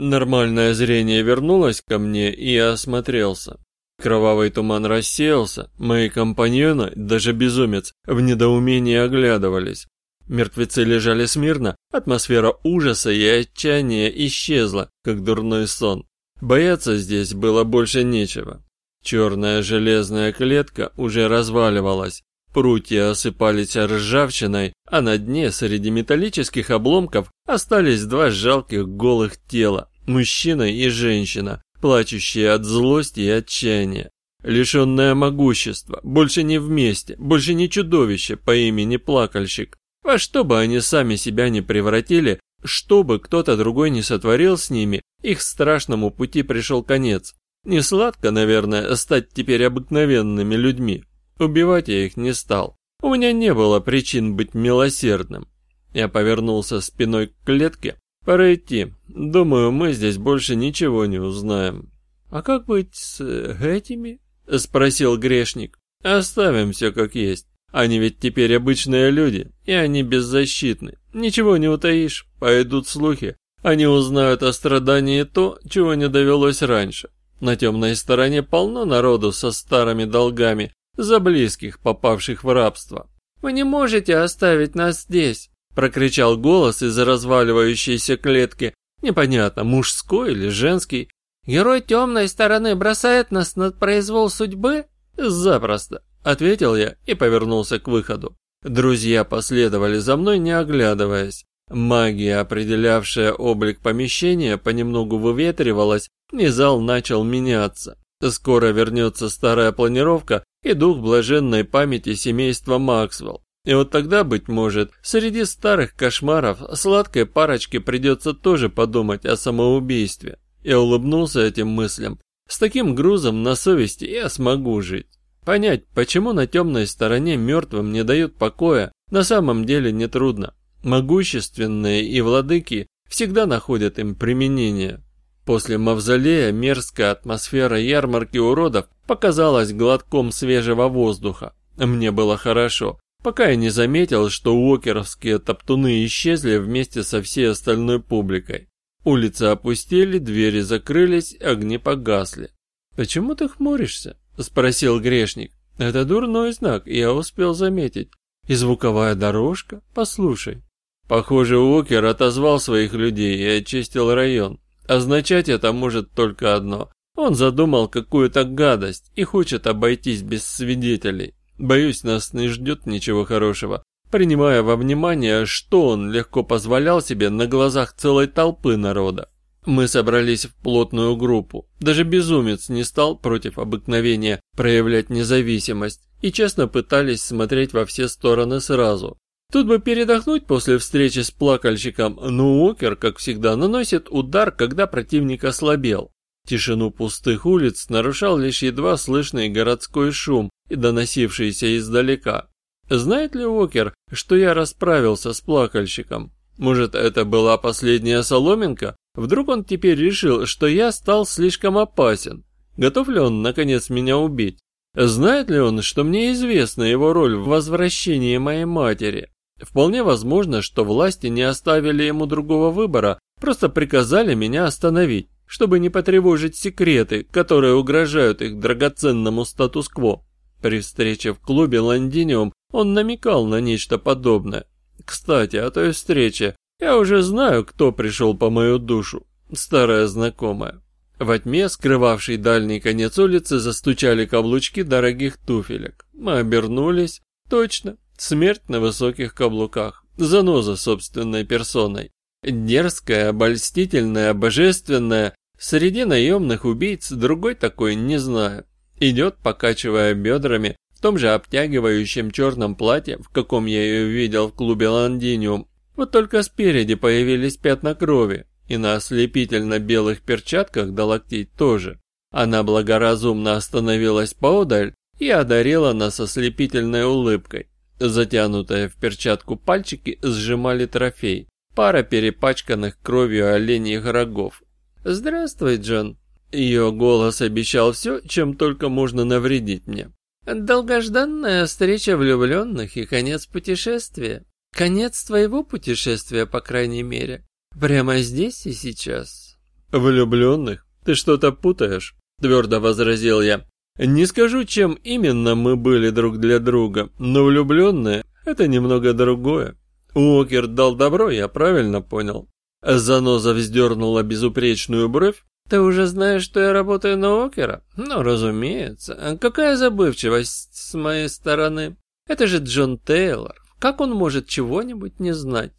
Нормальное зрение вернулось ко мне, и я осмотрелся. Кровавый туман рассеялся, мои компаньоны, даже безумец, в недоумении оглядывались. Мертвецы лежали смирно, атмосфера ужаса и отчаяния исчезла, как дурной сон. Бояться здесь было больше нечего. Черная железная клетка уже разваливалась, прутья осыпались ржавчиной, а на дне среди металлических обломков остались два жалких голых тела, мужчина и женщина, плачущие от злости и отчаяния. Лишенное могущества, больше не вместе, больше не чудовище по имени Плакальщик. Во что бы они сами себя не превратили, что бы кто-то другой не сотворил с ними, их страшному пути пришел конец. Не сладко, наверное, стать теперь обыкновенными людьми. Убивать я их не стал. У меня не было причин быть милосердным. Я повернулся спиной к клетке. Пора идти. Думаю, мы здесь больше ничего не узнаем. А как быть с этими? Спросил грешник. Оставим все как есть. Они ведь теперь обычные люди, и они беззащитны. Ничего не утаишь, пойдут слухи. Они узнают о страдании то, чего не довелось раньше. На темной стороне полно народу со старыми долгами, за близких, попавших в рабство. «Вы не можете оставить нас здесь!» прокричал голос из разваливающейся клетки. Непонятно, мужской или женский. «Герой темной стороны бросает нас на произвол судьбы?» «Запросто», — ответил я и повернулся к выходу. Друзья последовали за мной, не оглядываясь. Магия, определявшая облик помещения, понемногу выветривалась, и зал начал меняться. Скоро вернется старая планировка и дух блаженной памяти семейства Максвелл. И вот тогда, быть может, среди старых кошмаров сладкой парочке придется тоже подумать о самоубийстве. Я улыбнулся этим мыслям. С таким грузом на совести я смогу жить. Понять, почему на темной стороне мертвым не дают покоя, на самом деле нетрудно. Могущественные и владыки всегда находят им применение. После мавзолея мерзкая атмосфера ярмарки уродов показалась глотком свежего воздуха. Мне было хорошо, пока я не заметил, что уокеровские топтуны исчезли вместе со всей остальной публикой. Улицы опустели, двери закрылись, огни погасли. «Почему ты хмуришься?» – спросил грешник. «Это дурной знак, я успел заметить. И звуковая дорожка? Послушай». Похоже, Уокер отозвал своих людей и очистил район. Означать это может только одно. Он задумал какую-то гадость и хочет обойтись без свидетелей. Боюсь, нас не ждет ничего хорошего, принимая во внимание, что он легко позволял себе на глазах целой толпы народа. Мы собрались в плотную группу. Даже безумец не стал против обыкновения проявлять независимость и честно пытались смотреть во все стороны сразу. Тут бы передохнуть после встречи с плакальщиком, но Уокер, как всегда, наносит удар, когда противник ослабел. Тишину пустых улиц нарушал лишь едва слышный городской шум и доносившийся издалека. Знает ли Уокер, что я расправился с плакальщиком? Может, это была последняя соломинка? Вдруг он теперь решил, что я стал слишком опасен? Готов ли он, наконец, меня убить? Знает ли он, что мне известна его роль в возвращении моей матери? Вполне возможно, что власти не оставили ему другого выбора, просто приказали меня остановить, чтобы не потревожить секреты, которые угрожают их драгоценному статус-кво. При встрече в клубе «Лондиниум» он намекал на нечто подобное. Кстати, о той встрече я уже знаю, кто пришел по мою душу. Старая знакомая. Во тьме, скрывавшей дальний конец улицы, застучали каблучки дорогих туфелек. Мы обернулись. Точно, Смерть на высоких каблуках. Заноза собственной персоной. Дерзкая, обольстительная, божественная. Среди наемных убийц другой такой не знаю. Идет, покачивая бедрами, в том же обтягивающем черном платье, в каком я ее видел в клубе Лондиниум. Вот только спереди появились пятна крови, и на ослепительно-белых перчатках до локтей тоже. Она благоразумно остановилась поодаль и одарила нас ослепительной улыбкой. Затянутые в перчатку пальчики сжимали трофей. Пара перепачканных кровью оленьих рогов. «Здравствуй, Джон». Ее голос обещал все, чем только можно навредить мне. «Долгожданная встреча влюбленных и конец путешествия. Конец твоего путешествия, по крайней мере. Прямо здесь и сейчас». Влюбленных? Ты что-то путаешь, твердо возразил я. Не скажу, чем именно мы были друг для друга, но влюбленные – это немного другое. Уокер дал добро, я правильно понял. Заноза вздернула безупречную бровь. Ты уже знаешь, что я работаю на Уокера? Ну, разумеется. Какая забывчивость с моей стороны. Это же Джон Тейлор. Как он может чего-нибудь не знать?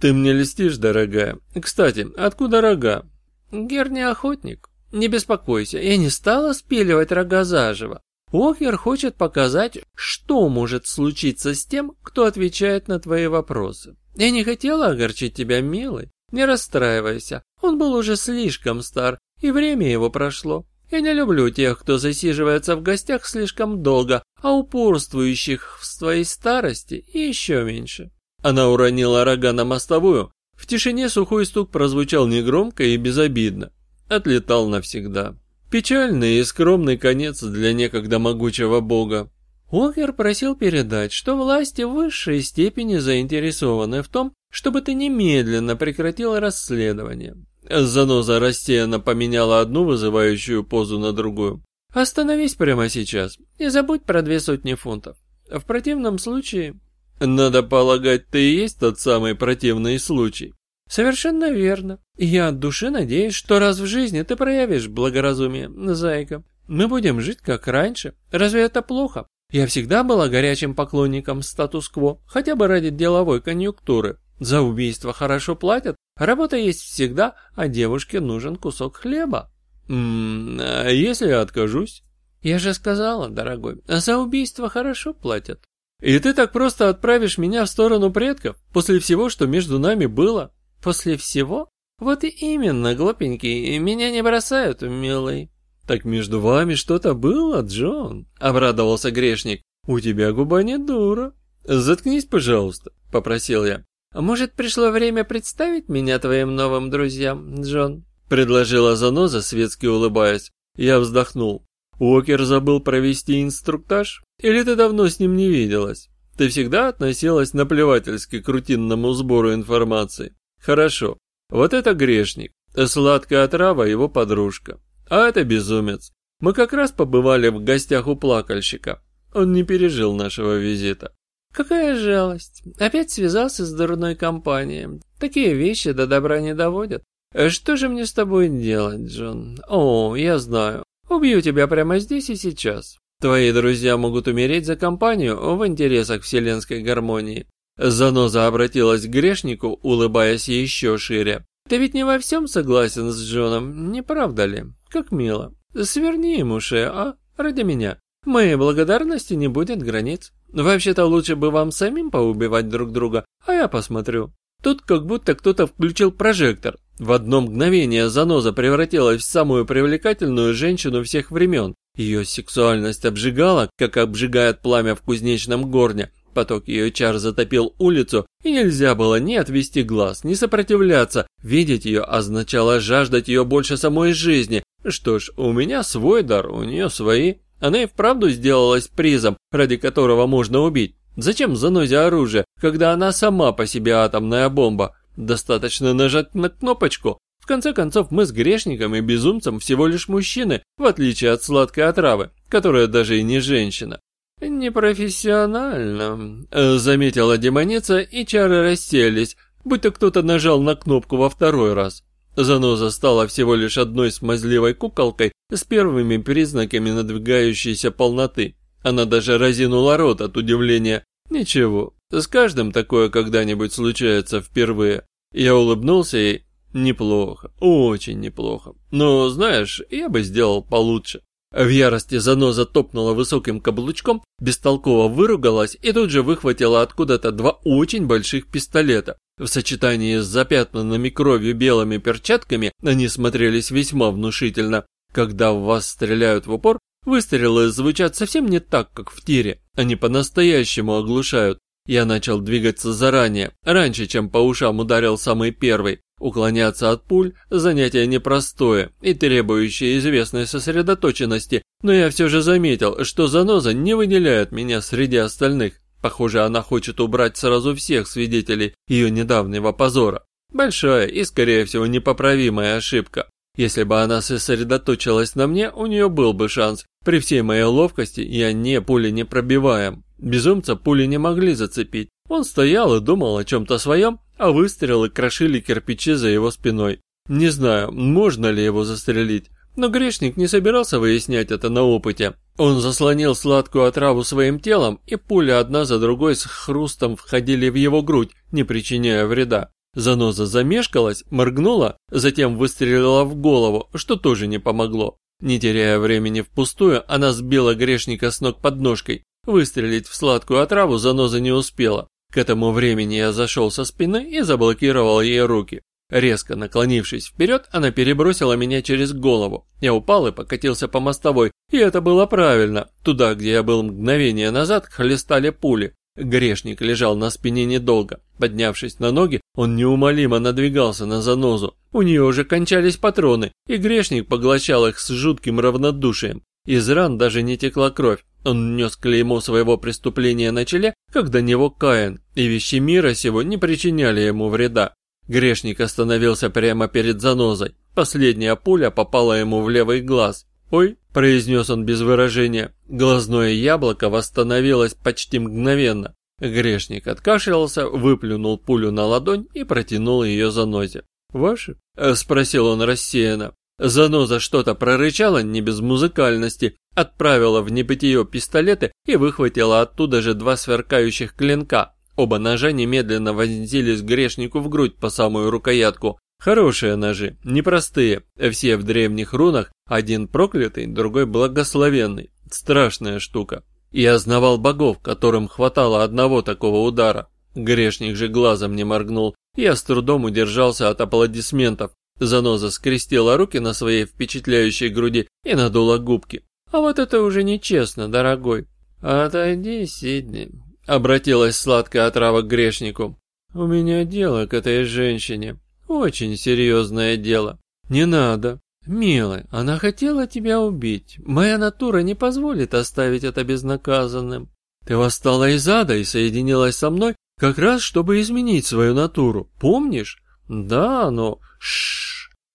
Ты мне листишь, дорогая. Кстати, откуда рога? Гер не охотник. Не беспокойся, я не стала спиливать рога заживо. Уокер хочет показать, что может случиться с тем, кто отвечает на твои вопросы. Я не хотела огорчить тебя, милый. Не расстраивайся, он был уже слишком стар, и время его прошло. Я не люблю тех, кто засиживается в гостях слишком долго, а упорствующих в своей старости еще меньше. Она уронила рога на мостовую. В тишине сухой стук прозвучал негромко и безобидно. Отлетал навсегда. Печальный и скромный конец для некогда могучего бога. Уокер просил передать, что власти в высшей степени заинтересованы в том, чтобы ты немедленно прекратил расследование. Заноза рассеянно поменяла одну вызывающую позу на другую. Остановись прямо сейчас и забудь про две сотни фунтов. В противном случае... Надо полагать, ты и есть тот самый противный случай. Совершенно верно. Я от души надеюсь, что раз в жизни ты проявишь благоразумие, зайка. Мы будем жить как раньше. Разве это плохо? Я всегда была горячим поклонником статус-кво, хотя бы ради деловой конъюнктуры. За убийство хорошо платят, работа есть всегда, а девушке нужен кусок хлеба. Ммм, а если я откажусь? Я же сказала, дорогой, за убийство хорошо платят. И ты так просто отправишь меня в сторону предков, после всего, что между нами было? После всего? Вот и именно, глупенький, меня не бросают, милый. Так между вами что-то было, Джон? Обрадовался грешник. У тебя губа не дура. Заткнись, пожалуйста, попросил я. Может, пришло время представить меня твоим новым друзьям, Джон? Предложила заноза, светски улыбаясь. Я вздохнул. Уокер забыл провести инструктаж? Или ты давно с ним не виделась? Ты всегда относилась наплевательски к рутинному сбору информации. Хорошо. Вот это грешник. Сладкая отрава его подружка. А это безумец. Мы как раз побывали в гостях у плакальщика. Он не пережил нашего визита. Какая жалость. Опять связался с дурной компанией. Такие вещи до добра не доводят. Что же мне с тобой делать, Джон? О, я знаю. Убью тебя прямо здесь и сейчас. Твои друзья могут умереть за компанию в интересах вселенской гармонии. Заноза обратилась к грешнику, улыбаясь еще шире. Ты ведь не во всем согласен с Джоном, не правда ли? Как мило. Сверни ему шею, а? Ради меня. Моей благодарности не будет границ. Вообще-то лучше бы вам самим поубивать друг друга, а я посмотрю. Тут как будто кто-то включил прожектор. В одно мгновение заноза превратилась в самую привлекательную женщину всех времен. Ее сексуальность обжигала, как обжигает пламя в кузнечном горне. Поток ее чар затопил улицу, и нельзя было ни отвести глаз, ни сопротивляться. Видеть ее означало жаждать ее больше самой жизни. Что ж, у меня свой дар, у нее свои. Она и вправду сделалась призом, ради которого можно убить. Зачем занозе оружие, когда она сама по себе атомная бомба? Достаточно нажать на кнопочку. В конце концов, мы с грешником и безумцем всего лишь мужчины, в отличие от сладкой отравы, которая даже и не женщина. «Непрофессионально», э, — заметила демоница, и чары расселись, будто кто-то нажал на кнопку во второй раз. Заноза стала всего лишь одной смазливой куколкой с первыми признаками надвигающейся полноты. Она даже разинула рот от удивления. Ничего, с каждым такое когда-нибудь случается впервые. Я улыбнулся ей. Неплохо, очень неплохо. Но, знаешь, я бы сделал получше. В ярости заноза топнула высоким каблучком, бестолково выругалась и тут же выхватила откуда-то два очень больших пистолета. В сочетании с запятнанными кровью белыми перчатками они смотрелись весьма внушительно. Когда в вас стреляют в упор, выстрелы звучат совсем не так, как в тире. Они по-настоящему оглушают. Я начал двигаться заранее, раньше, чем по ушам ударил самый первый. Уклоняться от пуль – занятие непростое и требующее известной сосредоточенности, но я все же заметил, что заноза не выделяет меня среди остальных. Похоже, она хочет убрать сразу всех свидетелей ее недавнего позора. Большая и, скорее всего, непоправимая ошибка. Если бы она сосредоточилась на мне, у нее был бы шанс. При всей моей ловкости я не пули не пробиваем. Безумца пули не могли зацепить. Он стоял и думал о чем-то своем, а выстрелы крошили кирпичи за его спиной. Не знаю, можно ли его застрелить, но грешник не собирался выяснять это на опыте. Он заслонил сладкую отраву своим телом, и пули одна за другой с хрустом входили в его грудь, не причиняя вреда. Заноза замешкалась, моргнула, затем выстрелила в голову, что тоже не помогло. Не теряя времени впустую, она сбила грешника с ног подножкой. Выстрелить в сладкую отраву заноза не успела. К этому времени я зашел со спины и заблокировал ей руки. Резко наклонившись вперед, она перебросила меня через голову. Я упал и покатился по мостовой, и это было правильно. Туда, где я был мгновение назад, хлестали пули. Грешник лежал на спине недолго. Поднявшись на ноги, он неумолимо надвигался на занозу. У нее уже кончались патроны, и грешник поглощал их с жутким равнодушием. Из ран даже не текла кровь. Он нес клеймо своего преступления на челе, как до него Каин, и вещи мира сего не причиняли ему вреда. Грешник остановился прямо перед занозой. Последняя пуля попала ему в левый глаз. «Ой», – произнес он без выражения, глазное яблоко восстановилось почти мгновенно. Грешник откашлялся, выплюнул пулю на ладонь и протянул ее занозе. «Ваши?» – спросил он рассеянно. Заноза что-то прорычала не без музыкальности, отправила в небытие пистолеты и выхватила оттуда же два сверкающих клинка, Оба ножа немедленно вонзились грешнику в грудь по самую рукоятку. Хорошие ножи, непростые, все в древних рунах, один проклятый, другой благословенный. Страшная штука. Я знавал богов, которым хватало одного такого удара. Грешник же глазом не моргнул. Я с трудом удержался от аплодисментов. Заноза скрестила руки на своей впечатляющей груди и надула губки. «А вот это уже нечестно, дорогой». «Отойди, Сидни, Обратилась сладкая отрава к грешнику. «У меня дело к этой женщине. Очень серьезное дело. Не надо. Милый, она хотела тебя убить. Моя натура не позволит оставить это безнаказанным. Ты восстала из ада и соединилась со мной как раз, чтобы изменить свою натуру. Помнишь? Да, но... Шш.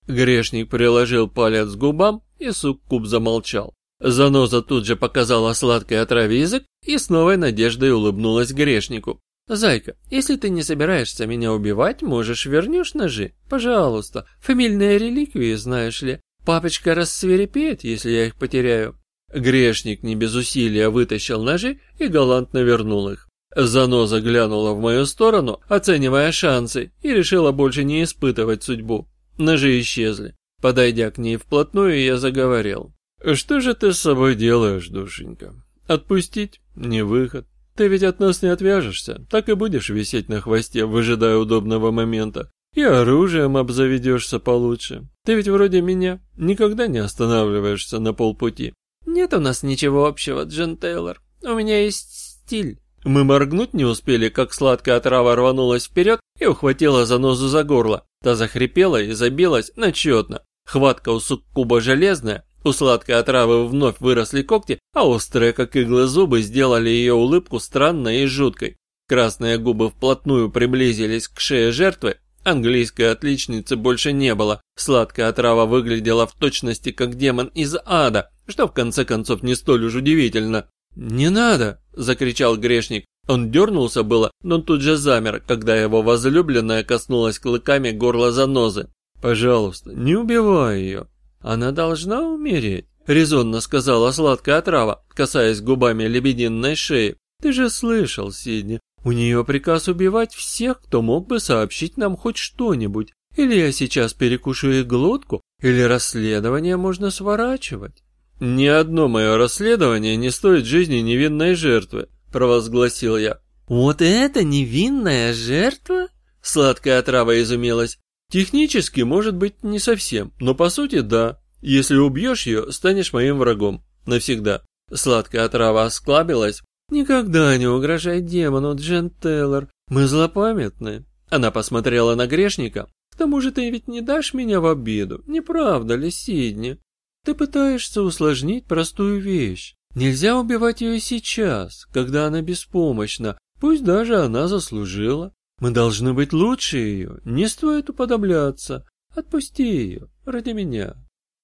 Грешник приложил палец к губам, и суккуб замолчал. Заноза тут же показала сладкой отраве язык и с новой надеждой улыбнулась грешнику. «Зайка, если ты не собираешься меня убивать, можешь вернешь ножи. Пожалуйста, фамильные реликвии, знаешь ли. Папочка рассверепеет, если я их потеряю». Грешник не без усилия вытащил ножи и галантно вернул их. Заноза глянула в мою сторону, оценивая шансы, и решила больше не испытывать судьбу. Ножи исчезли. Подойдя к ней вплотную, я заговорил. «Что же ты с собой делаешь, душенька? Отпустить? Не выход. Ты ведь от нас не отвяжешься, так и будешь висеть на хвосте, выжидая удобного момента. И оружием обзаведешься получше. Ты ведь вроде меня, никогда не останавливаешься на полпути». «Нет у нас ничего общего, Джен Тейлор. У меня есть стиль». Мы моргнуть не успели, как сладкая отрава рванулась вперед и ухватила занозу за горло. Та захрипела и забилась начетно. Хватка у суккуба железная, у сладкой отравы вновь выросли когти, а острые, как иглы зубы, сделали ее улыбку странной и жуткой. Красные губы вплотную приблизились к шее жертвы, английской отличницы больше не было, сладкая отрава выглядела в точности как демон из ада, что в конце концов не столь уж удивительно. «Не надо!» – закричал грешник. Он дернулся было, но тут же замер, когда его возлюбленная коснулась клыками горла занозы. «Пожалуйста, не убивай ее!» «Она должна умереть», — резонно сказала сладкая отрава, касаясь губами лебединой шеи. «Ты же слышал, Сидни, у нее приказ убивать всех, кто мог бы сообщить нам хоть что-нибудь. Или я сейчас перекушу их глотку, или расследование можно сворачивать». «Ни одно мое расследование не стоит жизни невинной жертвы», — провозгласил я. «Вот это невинная жертва?» Сладкая отрава изумилась. Технически, может быть, не совсем, но по сути да. Если убьешь ее, станешь моим врагом. Навсегда. Сладкая отрава осклабилась. Никогда не угрожай демону, Джен Тейлор. Мы злопамятны. Она посмотрела на грешника. К тому же ты ведь не дашь меня в обиду, не правда ли, Сидни? Ты пытаешься усложнить простую вещь. Нельзя убивать ее сейчас, когда она беспомощна, пусть даже она заслужила. Мы должны быть лучше ее, не стоит уподобляться. Отпусти ее, ради меня».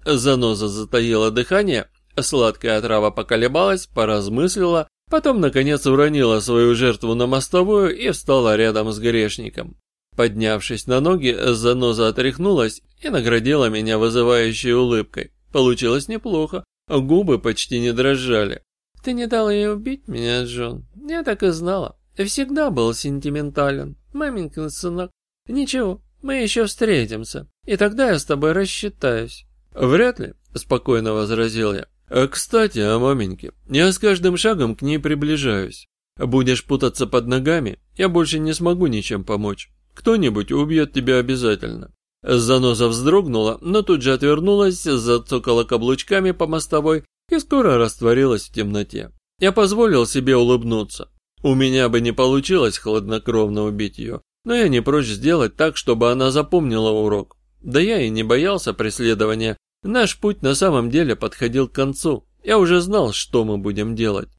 Заноза затаила дыхание, сладкая отрава поколебалась, поразмыслила, потом, наконец, уронила свою жертву на мостовую и встала рядом с грешником. Поднявшись на ноги, заноза отряхнулась и наградила меня вызывающей улыбкой. Получилось неплохо, губы почти не дрожали. «Ты не дал ей убить меня, Джон? Я так и знала. Всегда был сентиментален, маменькин сынок. Ничего, мы еще встретимся, и тогда я с тобой рассчитаюсь». «Вряд ли», — спокойно возразил я. «А кстати, о маменьке. Я с каждым шагом к ней приближаюсь. Будешь путаться под ногами, я больше не смогу ничем помочь. Кто-нибудь убьет тебя обязательно». Заноза вздрогнула, но тут же отвернулась, зацокала каблучками по мостовой и скоро растворилась в темноте. Я позволил себе улыбнуться. У меня бы не получилось хладнокровно убить ее, но я не прочь сделать так, чтобы она запомнила урок. Да я и не боялся преследования, Наш путь на самом деле подходил к концу. Я уже знал, что мы будем делать.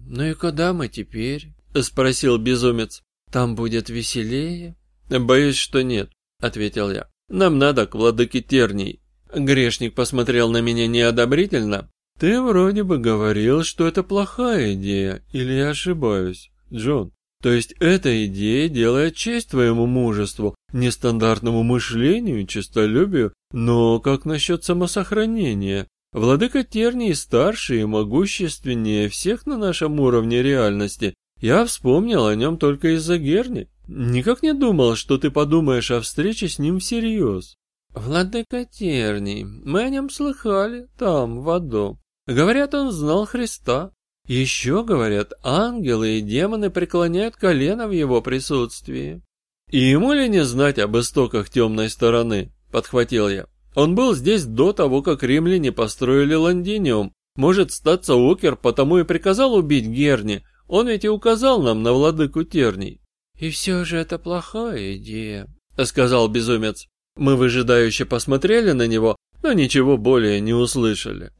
«Ну и куда мы теперь?» – спросил безумец. «Там будет веселее?» «Боюсь, что нет», – ответил я. «Нам надо к владыке Терний». Грешник посмотрел на меня неодобрительно. «Ты вроде бы говорил, что это плохая идея, или я ошибаюсь, Джон?» То есть эта идея делает честь твоему мужеству, нестандартному мышлению, честолюбию, но как насчет самосохранения? Владыка Тернии старше и могущественнее всех на нашем уровне реальности. Я вспомнил о нем только из-за Герни. Никак не думал, что ты подумаешь о встрече с ним всерьез. Владыка Терний, мы о нем слыхали, там, в аду. Говорят, он знал Христа. Еще, говорят, ангелы и демоны преклоняют колено в его присутствии. И ему ли не знать об истоках темной стороны, подхватил я. Он был здесь до того, как римляне построили Лондиниум. Может, статься Окер потому и приказал убить Герни. Он ведь и указал нам на владыку Терний. И все же это плохая идея, сказал безумец. Мы выжидающе посмотрели на него, но ничего более не услышали.